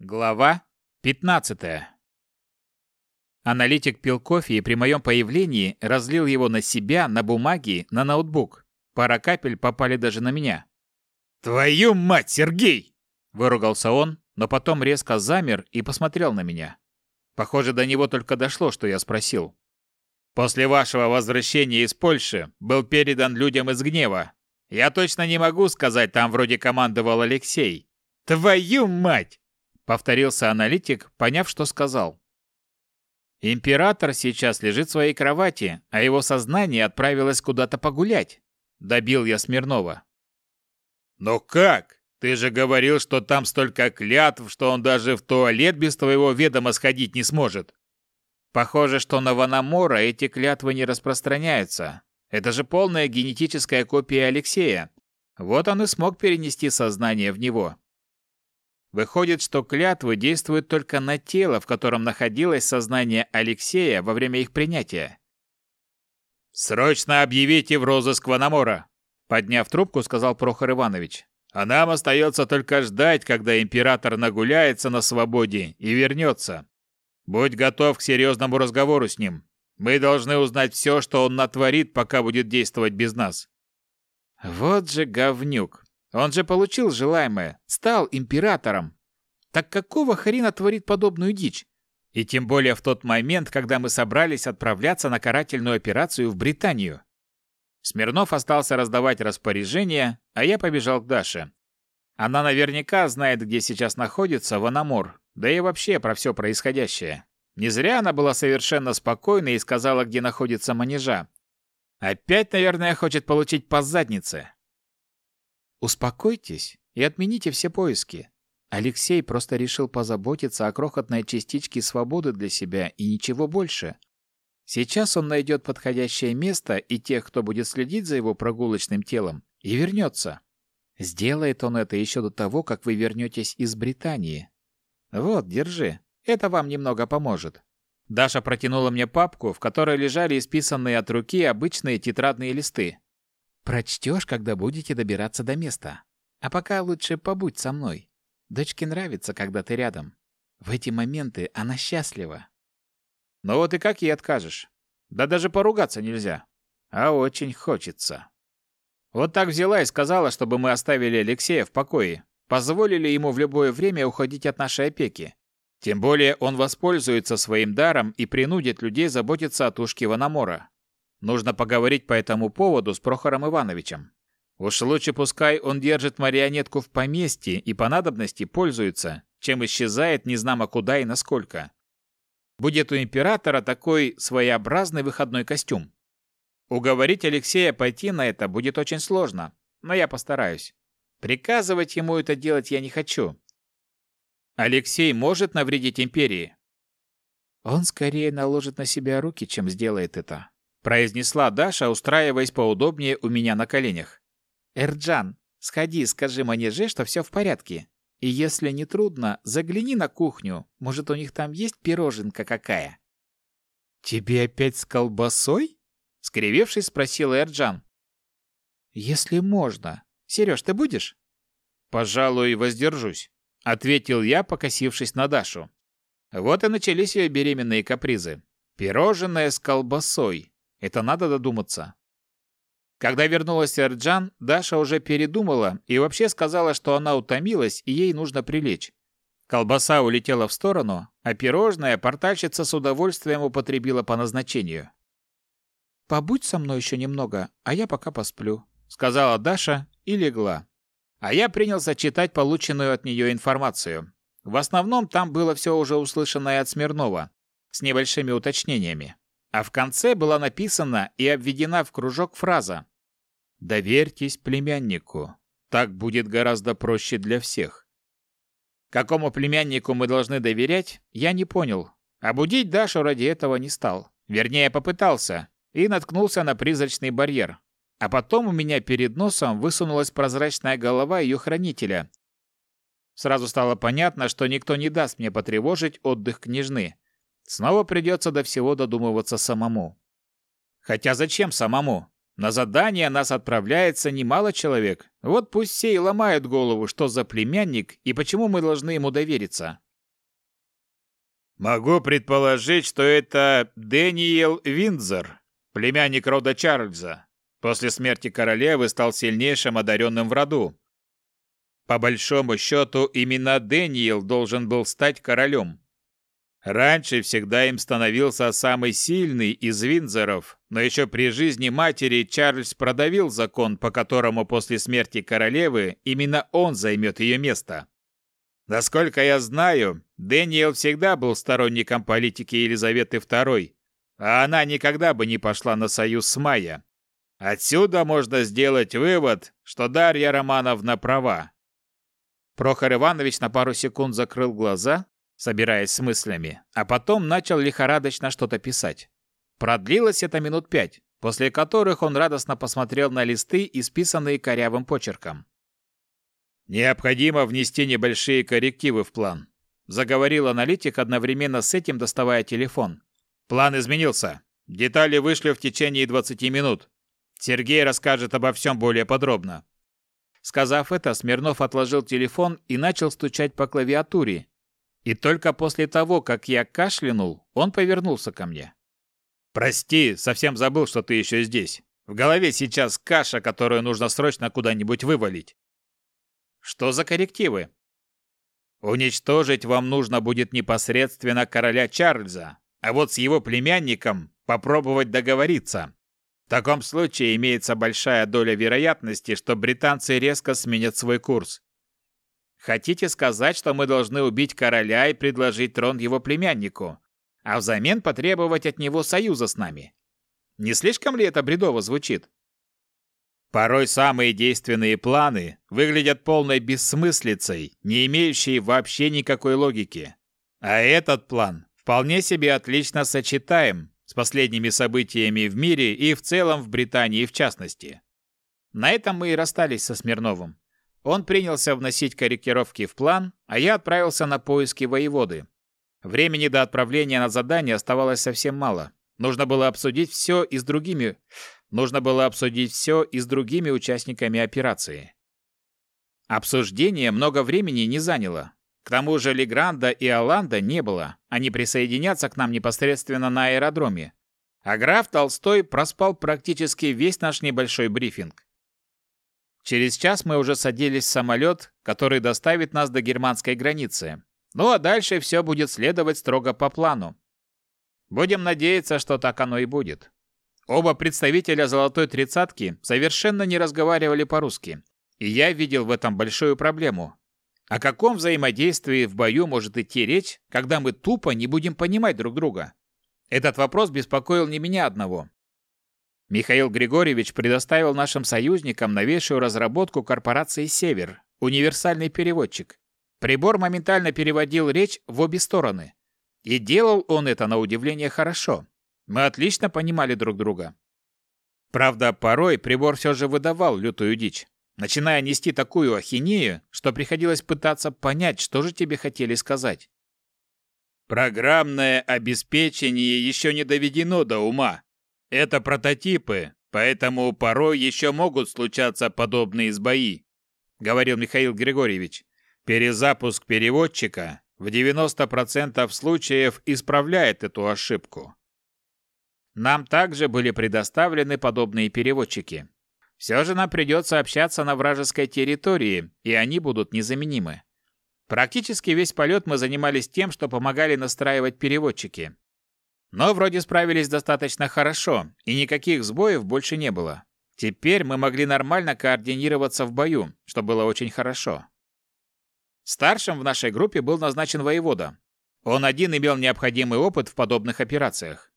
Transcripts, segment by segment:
Глава 15. Аналитик пил кофе и при моем появлении разлил его на себя, на бумаги, на ноутбук. Пара капель попали даже на меня. «Твою мать, Сергей!» – выругался он, но потом резко замер и посмотрел на меня. Похоже, до него только дошло, что я спросил. «После вашего возвращения из Польши был передан людям из гнева. Я точно не могу сказать, там вроде командовал Алексей. Твою мать!» Повторился аналитик, поняв, что сказал. Император сейчас лежит в своей кровати, а его сознание отправилось куда-то погулять. Добил я Смирнова. Но как? Ты же говорил, что там столько клятв, что он даже в туалет без твоего ведома сходить не сможет. Похоже, что на Ванамора эти клятвы не распространяются. Это же полная генетическая копия Алексея. Вот он и смог перенести сознание в него. Выходит, что клятвы действуют только на тело, в котором находилось сознание Алексея во время их принятия. «Срочно объявите в розыск Ванамора!» Подняв трубку, сказал Прохор Иванович. «А нам остается только ждать, когда император нагуляется на свободе и вернется. Будь готов к серьезному разговору с ним. Мы должны узнать все, что он натворит, пока будет действовать без нас». Вот же говнюк. Он же получил желаемое, стал императором. Так какого хрена творит подобную дичь? И тем более в тот момент, когда мы собрались отправляться на карательную операцию в Британию. Смирнов остался раздавать распоряжения, а я побежал к Даше. Она наверняка знает, где сейчас находится Ванамор, да и вообще про все происходящее. Не зря она была совершенно спокойна и сказала, где находится манежа. Опять, наверное, хочет получить по заднице. Успокойтесь и отмените все поиски. Алексей просто решил позаботиться о крохотной частичке свободы для себя и ничего больше. Сейчас он найдет подходящее место и тех, кто будет следить за его прогулочным телом, и вернется. Сделает он это еще до того, как вы вернетесь из Британии. Вот, держи. Это вам немного поможет. Даша протянула мне папку, в которой лежали исписанные от руки обычные тетрадные листы. Прочтешь, когда будете добираться до места. А пока лучше побудь со мной. Дочке нравится, когда ты рядом. В эти моменты она счастлива. Ну вот и как ей откажешь? Да даже поругаться нельзя. А очень хочется. Вот так взяла и сказала, чтобы мы оставили Алексея в покое. Позволили ему в любое время уходить от нашей опеки. Тем более он воспользуется своим даром и принудит людей заботиться о тушке Ванамора. Нужно поговорить по этому поводу с Прохором Ивановичем. Уж лучше пускай он держит марионетку в поместье и по надобности пользуется, чем исчезает незнамо куда и насколько. Будет у императора такой своеобразный выходной костюм. Уговорить Алексея пойти на это будет очень сложно, но я постараюсь. Приказывать ему это делать я не хочу. Алексей может навредить империи. Он скорее наложит на себя руки, чем сделает это произнесла Даша, устраиваясь поудобнее у меня на коленях. Эрджан, сходи, скажи манеже, что все в порядке. И если не трудно, загляни на кухню. Может, у них там есть пироженка какая? Тебе опять с колбасой? скривившись, спросила Эрджан. Если можно. Сереж, ты будешь? Пожалуй, воздержусь, ответил я, покосившись на Дашу. Вот и начались ее беременные капризы. Пирожное с колбасой. Это надо додуматься. Когда вернулась Эрджан, Даша уже передумала и вообще сказала, что она утомилась и ей нужно прилечь. Колбаса улетела в сторону, а пирожное портальщица с удовольствием употребила по назначению. «Побудь со мной еще немного, а я пока посплю», — сказала Даша и легла. А я принялся читать полученную от нее информацию. В основном там было все уже услышанное от Смирнова, с небольшими уточнениями а в конце была написана и обведена в кружок фраза «Доверьтесь племяннику, так будет гораздо проще для всех». Какому племяннику мы должны доверять, я не понял, а будить Дашу ради этого не стал. Вернее, попытался и наткнулся на призрачный барьер. А потом у меня перед носом высунулась прозрачная голова ее хранителя. Сразу стало понятно, что никто не даст мне потревожить отдых княжны. Снова придется до всего додумываться самому. Хотя зачем самому? На задание нас отправляется немало человек. Вот пусть все и ломают голову, что за племянник и почему мы должны ему довериться. Могу предположить, что это Дэниел Виндзор, племянник рода Чарльза. После смерти королевы стал сильнейшим одаренным в роду. По большому счету, именно Дэниел должен был стать королем. Раньше всегда им становился самый сильный из Виндзоров, но еще при жизни матери Чарльз продавил закон, по которому после смерти королевы именно он займет ее место. Насколько я знаю, Дэниел всегда был сторонником политики Елизаветы II, а она никогда бы не пошла на союз с Майя. Отсюда можно сделать вывод, что Дарья Романовна права. Прохор Иванович на пару секунд закрыл глаза, собираясь с мыслями, а потом начал лихорадочно что-то писать. Продлилось это минут пять, после которых он радостно посмотрел на листы, исписанные корявым почерком. «Необходимо внести небольшие коррективы в план», – заговорил аналитик, одновременно с этим доставая телефон. «План изменился. Детали вышли в течение 20 минут. Сергей расскажет обо всем более подробно». Сказав это, Смирнов отложил телефон и начал стучать по клавиатуре, и только после того, как я кашлянул, он повернулся ко мне. «Прости, совсем забыл, что ты еще здесь. В голове сейчас каша, которую нужно срочно куда-нибудь вывалить». «Что за коррективы?» «Уничтожить вам нужно будет непосредственно короля Чарльза, а вот с его племянником попробовать договориться. В таком случае имеется большая доля вероятности, что британцы резко сменят свой курс. Хотите сказать, что мы должны убить короля и предложить трон его племяннику, а взамен потребовать от него союза с нами? Не слишком ли это бредово звучит? Порой самые действенные планы выглядят полной бессмыслицей, не имеющей вообще никакой логики. А этот план вполне себе отлично сочетаем с последними событиями в мире и в целом в Британии в частности. На этом мы и расстались со Смирновым. Он принялся вносить корректировки в план, а я отправился на поиски воеводы. Времени до отправления на задание оставалось совсем мало. Нужно было обсудить все и с другими... Нужно было обсудить все и с другими участниками операции. Обсуждение много времени не заняло. К тому же Легранда и Аланда не было. Они присоединятся к нам непосредственно на аэродроме. А граф Толстой проспал практически весь наш небольшой брифинг. Через час мы уже садились в самолет, который доставит нас до германской границы. Ну а дальше все будет следовать строго по плану. Будем надеяться, что так оно и будет. Оба представителя «Золотой тридцатки» совершенно не разговаривали по-русски, и я видел в этом большую проблему. О каком взаимодействии в бою может идти речь, когда мы тупо не будем понимать друг друга? Этот вопрос беспокоил не меня одного. Михаил Григорьевич предоставил нашим союзникам новейшую разработку корпорации «Север» – универсальный переводчик. Прибор моментально переводил речь в обе стороны. И делал он это на удивление хорошо. Мы отлично понимали друг друга. Правда, порой прибор все же выдавал лютую дичь, начиная нести такую ахинею, что приходилось пытаться понять, что же тебе хотели сказать. Программное обеспечение еще не доведено до ума, это прототипы, поэтому порой еще могут случаться подобные сбои, говорил Михаил Григорьевич. Перезапуск переводчика в 90% случаев исправляет эту ошибку. Нам также были предоставлены подобные переводчики. Все же нам придется общаться на вражеской территории, и они будут незаменимы. Практически весь полет мы занимались тем, что помогали настраивать переводчики. Но вроде справились достаточно хорошо, и никаких сбоев больше не было. Теперь мы могли нормально координироваться в бою, что было очень хорошо. Старшим в нашей группе был назначен воевода. Он один имел необходимый опыт в подобных операциях.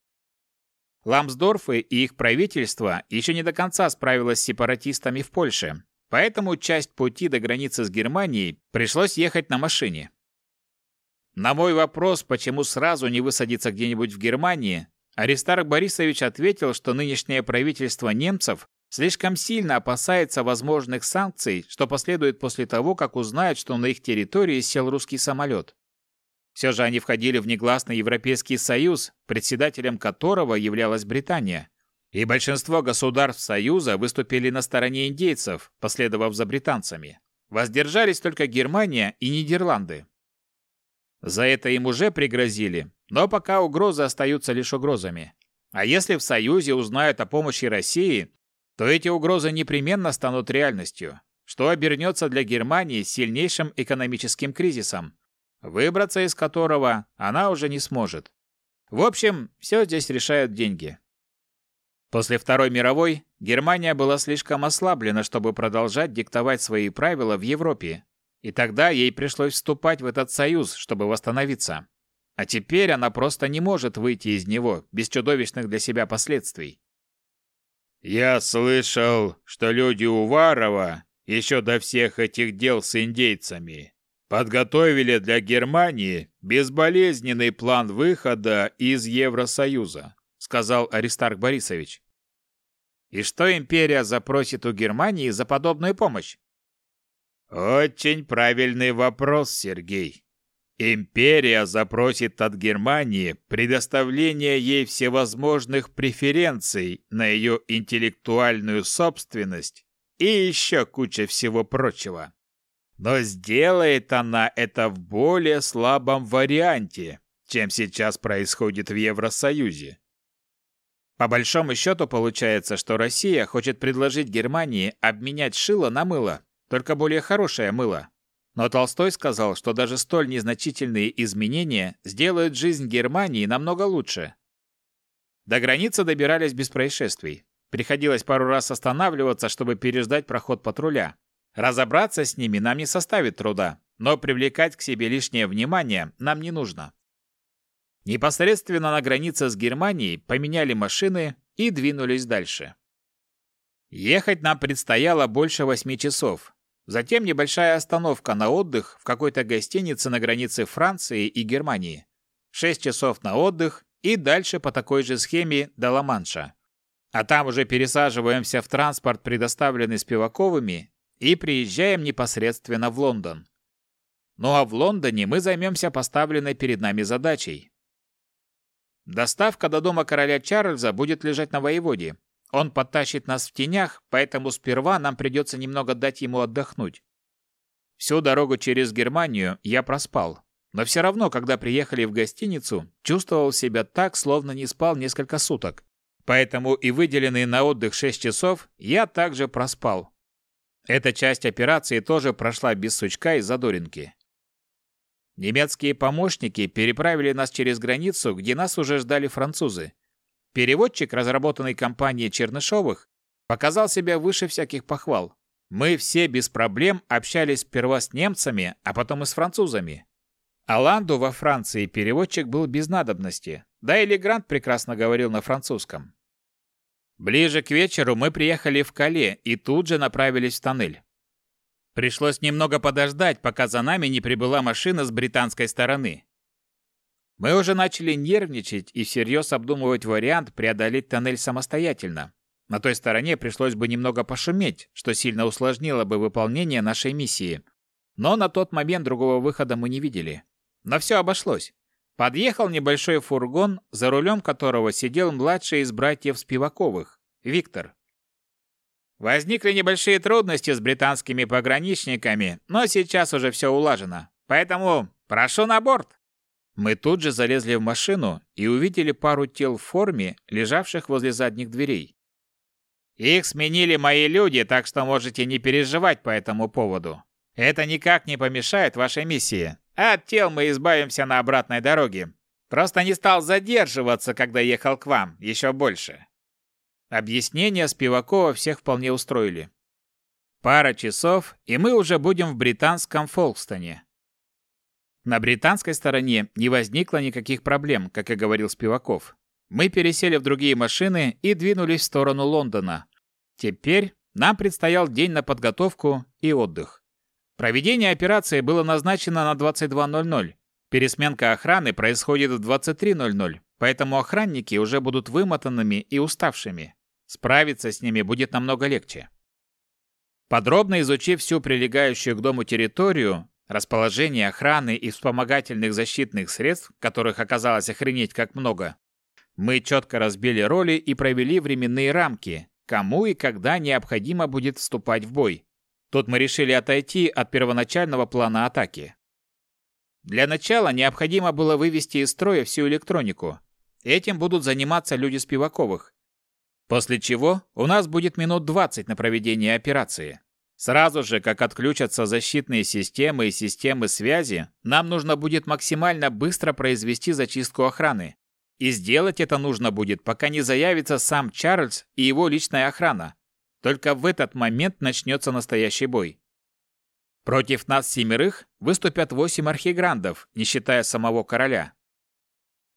Ламсдорфы и их правительство еще не до конца справилось с сепаратистами в Польше, поэтому часть пути до границы с Германией пришлось ехать на машине. На мой вопрос, почему сразу не высадиться где-нибудь в Германии, Аристарх Борисович ответил, что нынешнее правительство немцев слишком сильно опасается возможных санкций, что последует после того, как узнают, что на их территории сел русский самолет. Все же они входили в негласный Европейский Союз, председателем которого являлась Британия. И большинство государств Союза выступили на стороне индейцев, последовав за британцами. Воздержались только Германия и Нидерланды. За это им уже пригрозили, но пока угрозы остаются лишь угрозами. А если в Союзе узнают о помощи России, то эти угрозы непременно станут реальностью, что обернется для Германии сильнейшим экономическим кризисом, выбраться из которого она уже не сможет. В общем, все здесь решают деньги. После Второй мировой Германия была слишком ослаблена, чтобы продолжать диктовать свои правила в Европе, и тогда ей пришлось вступать в этот союз, чтобы восстановиться. А теперь она просто не может выйти из него без чудовищных для себя последствий. «Я слышал, что люди Уварова еще до всех этих дел с индейцами подготовили для Германии безболезненный план выхода из Евросоюза», сказал Аристарх Борисович. «И что империя запросит у Германии за подобную помощь?» Очень правильный вопрос, Сергей. Империя запросит от Германии предоставление ей всевозможных преференций на ее интеллектуальную собственность и еще куча всего прочего. Но сделает она это в более слабом варианте, чем сейчас происходит в Евросоюзе. По большому счету получается, что Россия хочет предложить Германии обменять шило на мыло, только более хорошее мыло. Но Толстой сказал, что даже столь незначительные изменения сделают жизнь Германии намного лучше. До границы добирались без происшествий. Приходилось пару раз останавливаться, чтобы переждать проход патруля. Разобраться с ними нам не составит труда, но привлекать к себе лишнее внимание нам не нужно. Непосредственно на границе с Германией поменяли машины и двинулись дальше. Ехать нам предстояло больше восьми часов, Затем небольшая остановка на отдых в какой-то гостинице на границе Франции и Германии. Шесть часов на отдых и дальше по такой же схеме до Ла-Манша. А там уже пересаживаемся в транспорт, предоставленный Спиваковыми, и приезжаем непосредственно в Лондон. Ну а в Лондоне мы займемся поставленной перед нами задачей. Доставка до дома короля Чарльза будет лежать на воеводе, он подтащит нас в тенях, поэтому сперва нам придется немного дать ему отдохнуть. Всю дорогу через Германию я проспал, но все равно, когда приехали в гостиницу, чувствовал себя так, словно не спал несколько суток. Поэтому и выделенные на отдых 6 часов я также проспал. Эта часть операции тоже прошла без сучка и задоринки. Немецкие помощники переправили нас через границу, где нас уже ждали французы, Переводчик, разработанный компанией Чернышовых, показал себя выше всяких похвал. Мы все без проблем общались сперва с немцами, а потом и с французами. Аланду во Франции переводчик был без надобности, да и Легрант прекрасно говорил на французском. Ближе к вечеру мы приехали в Кале и тут же направились в тоннель. Пришлось немного подождать, пока за нами не прибыла машина с британской стороны. Мы уже начали нервничать и всерьез обдумывать вариант преодолеть тоннель самостоятельно. На той стороне пришлось бы немного пошуметь, что сильно усложнило бы выполнение нашей миссии. Но на тот момент другого выхода мы не видели. Но все обошлось. Подъехал небольшой фургон, за рулем которого сидел младший из братьев Спиваковых, Виктор. Возникли небольшие трудности с британскими пограничниками, но сейчас уже все улажено. Поэтому прошу на борт. Мы тут же залезли в машину и увидели пару тел в форме, лежавших возле задних дверей. Их сменили мои люди, так что можете не переживать по этому поводу. Это никак не помешает вашей миссии. От тел мы избавимся на обратной дороге. Просто не стал задерживаться, когда ехал к вам, еще больше. Объяснения Спивакова всех вполне устроили. Пара часов, и мы уже будем в британском Фолкстоне. На британской стороне не возникло никаких проблем, как и говорил Спиваков. Мы пересели в другие машины и двинулись в сторону Лондона. Теперь нам предстоял день на подготовку и отдых. Проведение операции было назначено на 22.00. Пересменка охраны происходит в 23.00, поэтому охранники уже будут вымотанными и уставшими. Справиться с ними будет намного легче. Подробно изучив всю прилегающую к дому территорию, Расположение охраны и вспомогательных защитных средств, которых оказалось охренеть как много, мы четко разбили роли и провели временные рамки, кому и когда необходимо будет вступать в бой. Тут мы решили отойти от первоначального плана атаки. Для начала необходимо было вывести из строя всю электронику. Этим будут заниматься люди Спиваковых. После чего у нас будет минут 20 на проведение операции. Сразу же, как отключатся защитные системы и системы связи, нам нужно будет максимально быстро произвести зачистку охраны. И сделать это нужно будет, пока не заявится сам Чарльз и его личная охрана. Только в этот момент начнется настоящий бой. Против нас семерых выступят восемь архиграндов, не считая самого короля.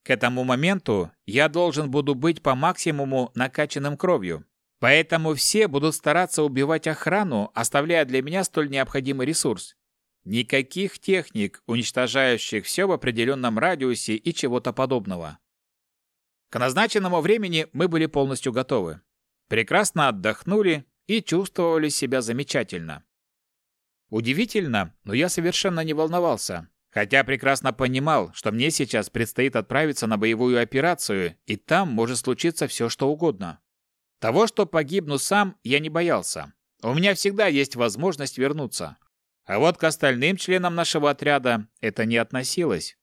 К этому моменту я должен буду быть по максимуму накачанным кровью, поэтому все будут стараться убивать охрану, оставляя для меня столь необходимый ресурс. Никаких техник, уничтожающих все в определенном радиусе и чего-то подобного. К назначенному времени мы были полностью готовы. Прекрасно отдохнули и чувствовали себя замечательно. Удивительно, но я совершенно не волновался, хотя прекрасно понимал, что мне сейчас предстоит отправиться на боевую операцию, и там может случиться все, что угодно. Того, что погибну сам, я не боялся. У меня всегда есть возможность вернуться. А вот к остальным членам нашего отряда это не относилось.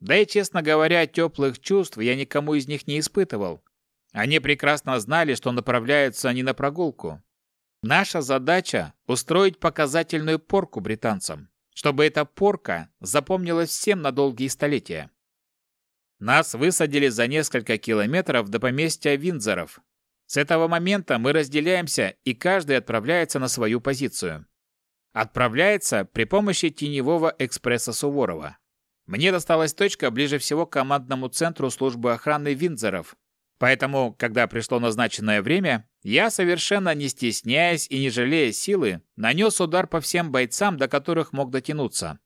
Да и, честно говоря, теплых чувств я никому из них не испытывал. Они прекрасно знали, что направляются они на прогулку. Наша задача – устроить показательную порку британцам, чтобы эта порка запомнилась всем на долгие столетия. Нас высадили за несколько километров до поместья Виндзоров. С этого момента мы разделяемся, и каждый отправляется на свою позицию. Отправляется при помощи теневого экспресса Суворова. Мне досталась точка ближе всего к командному центру службы охраны Виндзоров. Поэтому, когда пришло назначенное время, я, совершенно не стесняясь и не жалея силы, нанес удар по всем бойцам, до которых мог дотянуться.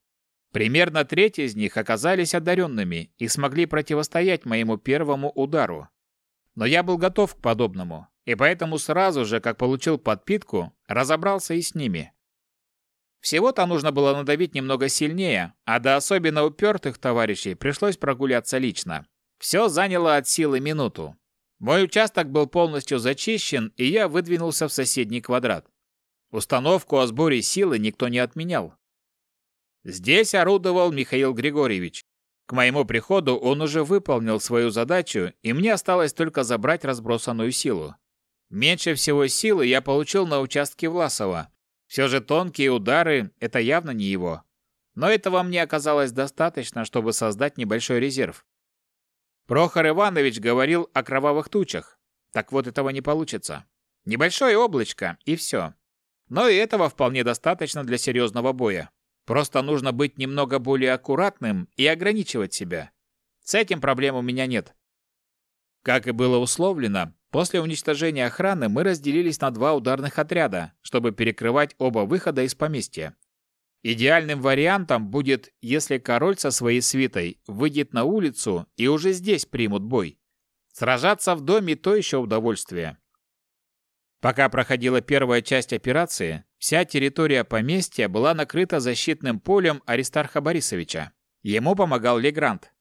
Примерно треть из них оказались одаренными и смогли противостоять моему первому удару. Но я был готов к подобному, и поэтому сразу же, как получил подпитку, разобрался и с ними. Всего-то нужно было надавить немного сильнее, а до особенно упертых товарищей пришлось прогуляться лично. Все заняло от силы минуту. Мой участок был полностью зачищен, и я выдвинулся в соседний квадрат. Установку о сборе силы никто не отменял. Здесь орудовал Михаил Григорьевич. К моему приходу он уже выполнил свою задачу, и мне осталось только забрать разбросанную силу. Меньше всего силы я получил на участке Власова, все же тонкие удары – это явно не его. Но этого мне оказалось достаточно, чтобы создать небольшой резерв. Прохор Иванович говорил о кровавых тучах. Так вот этого не получится. Небольшое облачко, и все. Но и этого вполне достаточно для серьезного боя. Просто нужно быть немного более аккуратным и ограничивать себя. С этим проблем у меня нет. Как и было условлено, После уничтожения охраны мы разделились на два ударных отряда, чтобы перекрывать оба выхода из поместья. Идеальным вариантом будет, если король со своей свитой выйдет на улицу и уже здесь примут бой. Сражаться в доме – то еще удовольствие. Пока проходила первая часть операции, вся территория поместья была накрыта защитным полем Аристарха Борисовича. Ему помогал Легрант.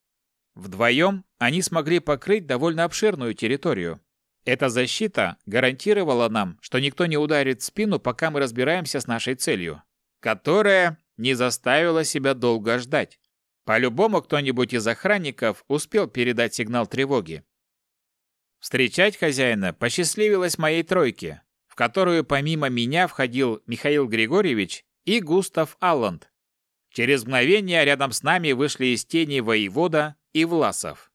Вдвоем они смогли покрыть довольно обширную территорию. Эта защита гарантировала нам, что никто не ударит в спину, пока мы разбираемся с нашей целью, которая не заставила себя долго ждать. По-любому кто-нибудь из охранников успел передать сигнал тревоги. Встречать хозяина посчастливилось моей тройке, в которую помимо меня входил Михаил Григорьевич и Густав Алланд. Через мгновение рядом с нами вышли из тени воевода и Власов.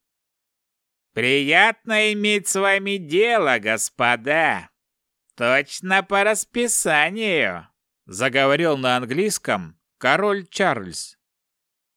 «Приятно иметь с вами дело, господа. Точно по расписанию», — заговорил на английском король Чарльз.